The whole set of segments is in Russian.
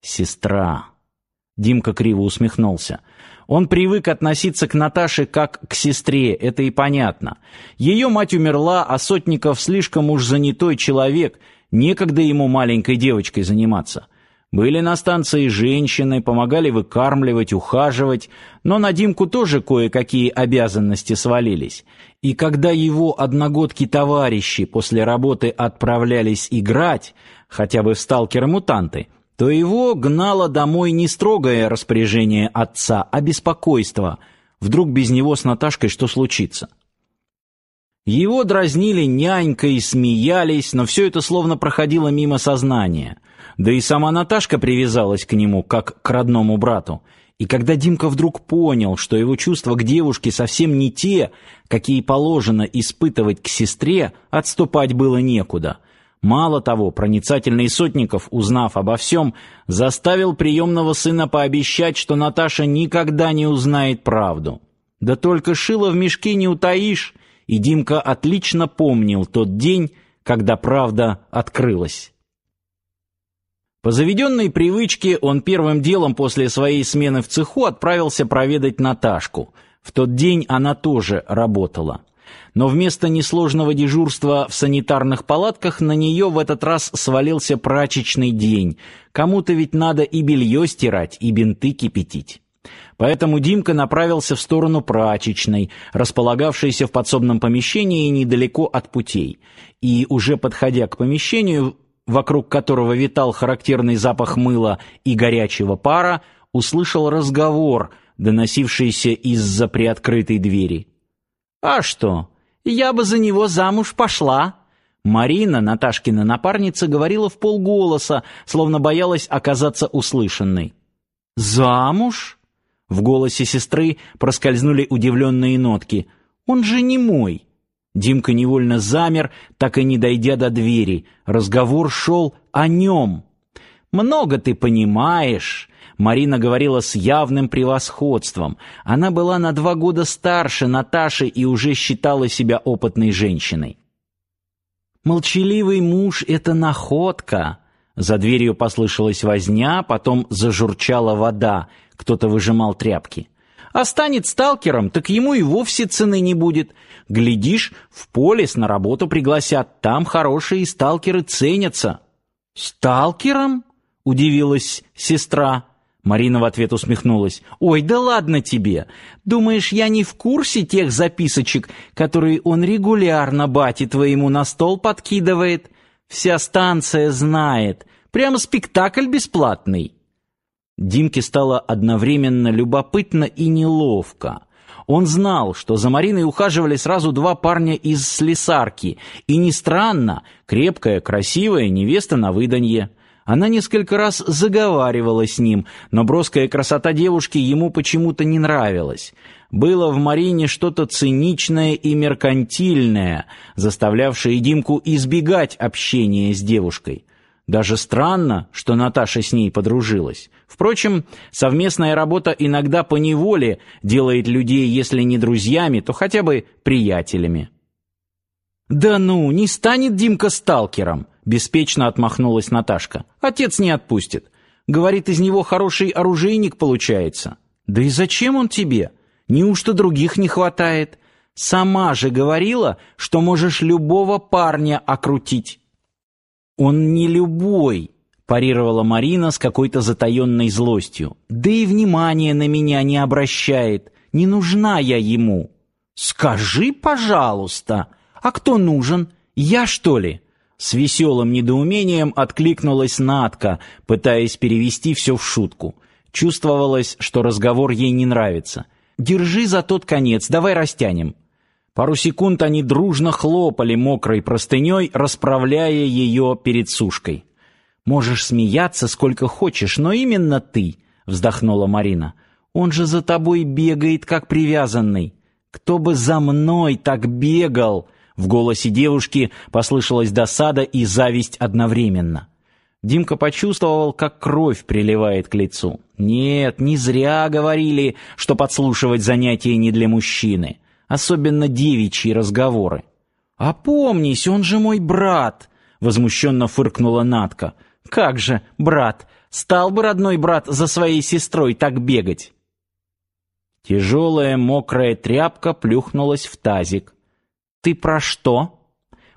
Сестра. Димка криво усмехнулся. Он привык относиться к Наташе как к сестре, это и понятно. Ее мать умерла, а Сотников слишком уж занятой человек, некогда ему маленькой девочкой заниматься. Были на станции женщины, помогали выкармливать, ухаживать, но на Димку тоже кое-какие обязанности свалились. И когда его одногодки-товарищи после работы отправлялись играть, хотя бы в сталкеры-мутанты, то его гнало домой не строгое распоряжение отца, а беспокойство. Вдруг без него с Наташкой что случится? Его дразнили нянькой, смеялись, но все это словно проходило мимо сознания. Да и сама Наташка привязалась к нему, как к родному брату. И когда Димка вдруг понял, что его чувства к девушке совсем не те, какие положено испытывать к сестре, отступать было некуда. Мало того, проницательный Сотников, узнав обо всем, заставил приемного сына пообещать, что Наташа никогда не узнает правду. Да только шило в мешке не утаишь, и Димка отлично помнил тот день, когда правда открылась. По заведенной привычке он первым делом после своей смены в цеху отправился проведать Наташку. В тот день она тоже работала но вместо несложного дежурства в санитарных палатках на нее в этот раз свалился прачечный день. Кому-то ведь надо и белье стирать, и бинты кипятить. Поэтому Димка направился в сторону прачечной, располагавшейся в подсобном помещении недалеко от путей. И уже подходя к помещению, вокруг которого витал характерный запах мыла и горячего пара, услышал разговор, доносившийся из-за приоткрытой двери. А что? Я бы за него замуж пошла. Марина, Наташкина напарница, говорила в полголоса, словно боялась оказаться услышанной. Замуж? В голосе сестры проскользнули удивленные нотки. Он же не мой. Димка невольно замер, так и не дойдя до двери. Разговор шел о нем. Много ты понимаешь. Марина говорила с явным превосходством. Она была на два года старше Наташи и уже считала себя опытной женщиной. Молчаливый муж это находка. За дверью послышалась возня, потом зажурчала вода. Кто-то выжимал тряпки. А станет сталкером, так ему и вовсе цены не будет. Глядишь, в полис на работу пригласят, там хорошие сталкеры ценятся. Сталкером? Удивилась сестра. Марина в ответ усмехнулась. Ой, да ладно тебе. Думаешь, я не в курсе тех записочек, которые он регулярно бате твоему на стол подкидывает? Вся станция знает. Прямо спектакль бесплатный. Димке стало одновременно любопытно и неловко. Он знал, что за Мариной ухаживали сразу два парня из слесарки, и не странно, крепкая, красивая невеста на выданье. Она несколько раз заговаривала с ним, но броская красота девушки ему почему-то не нравилась. Было в Марине что-то циничное и меркантильное, заставлявшее Димку избегать общения с девушкой. Даже странно, что Наташа с ней подружилась. Впрочем, совместная работа иногда по неволе делает людей, если не друзьями, то хотя бы приятелями. Да ну, не станет Димка сталкером беспечно отмахнулась Наташка. Отец не отпустит. Говорит, из него хороший оружейник получается. Да и зачем он тебе? Неужто других не хватает? Сама же говорила, что можешь любого парня окрутить. Он не любой, парировала Марина с какой-то затаенной злостью. Да и внимания на меня не обращает. Не нужна я ему. Скажи, пожалуйста, а кто нужен? Я что ли? С веселым недоумением откликнулась Натка, пытаясь перевести все в шутку. Чувствовалось, что разговор ей не нравится. Держи за тот конец, давай растянем. Пару секунд они дружно хлопали мокрой простыней, расправляя ее перед сушкой. Можешь смеяться сколько хочешь, но именно ты, вздохнула Марина. Он же за тобой бегает как привязанный. Кто бы за мной так бегал? В голосе девушки послышалась досада и зависть одновременно. Димка почувствовал, как кровь приливает к лицу. Нет, не зря говорили, что подслушивать занятия не для мужчины, особенно девичьи разговоры. «Опомнись, он же мой брат!» — возмущенно фыркнула Натка. Как же, брат, стал бы родной брат за своей сестрой так бегать? Тяжелая мокрая тряпка плюхнулась в тазик. Ты про что?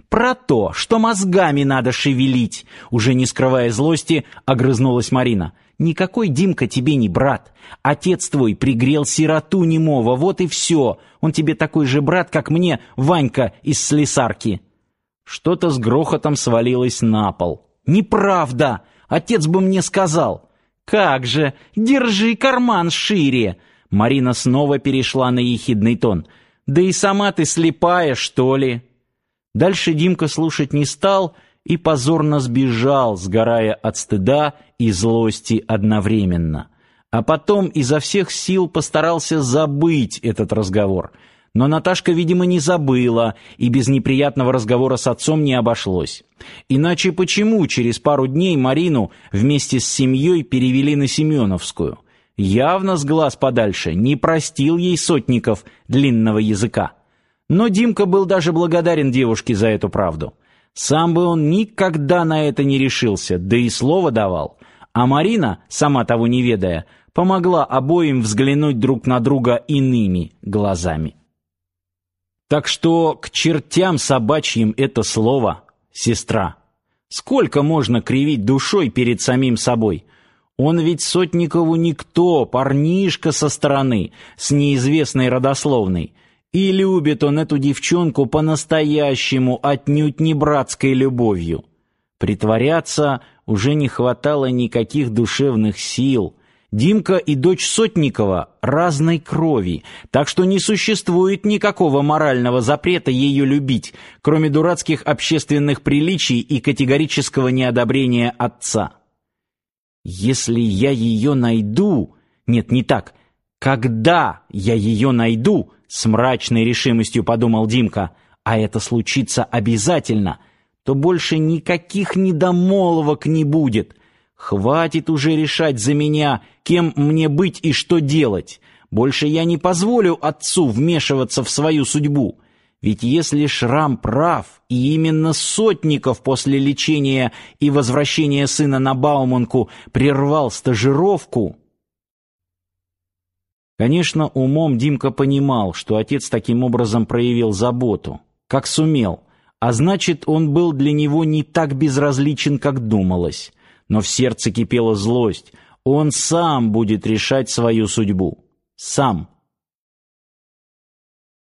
Про то, что мозгами надо шевелить, уже не скрывая злости, огрызнулась Марина. Никакой Димка тебе не брат. Отец твой пригрел сироту немого, вот и все. Он тебе такой же брат, как мне, Ванька из слесарки. Что-то с грохотом свалилось на пол. Неправда! Отец бы мне сказал. Как же, держи карман шире. Марина снова перешла на ехидный тон. Да и сама ты слепая, что ли? Дальше Димка слушать не стал и позорно сбежал, сгорая от стыда и злости одновременно. А потом изо всех сил постарался забыть этот разговор. Но Наташка, видимо, не забыла, и без неприятного разговора с отцом не обошлось. Иначе почему через пару дней Марину вместе с семьей перевели на Семеновскую? Явно с глаз подальше, не простил ей сотников длинного языка. Но Димка был даже благодарен девушке за эту правду. Сам бы он никогда на это не решился, да и слово давал. А Марина, сама того не ведая, помогла обоим взглянуть друг на друга иными глазами. Так что к чертям собачьим это слово «сестра». Сколько можно кривить душой перед самим собой? Он ведь Сотникову никто, парнишка со стороны, с неизвестной родословной – и любит он эту девчонку по-настоящему, отнюдь не братской любовью. Притворяться уже не хватало никаких душевных сил. Димка и дочь Сотникова разной крови, так что не существует никакого морального запрета ее любить, кроме дурацких общественных приличий и категорического неодобрения отца. Если я ее найду, нет, не так, когда я ее найду, с мрачной решимостью подумал Димка, а это случится обязательно, то больше никаких недомолвок не будет. Хватит уже решать за меня, кем мне быть и что делать. Больше я не позволю отцу вмешиваться в свою судьбу. Ведь если Шрам прав, и именно Сотников после лечения и возвращения сына на Бауманку прервал стажировку, Конечно, умом Димка понимал, что отец таким образом проявил заботу, как сумел, а значит, он был для него не так безразличен, как думалось. Но в сердце кипела злость. Он сам будет решать свою судьбу. Сам.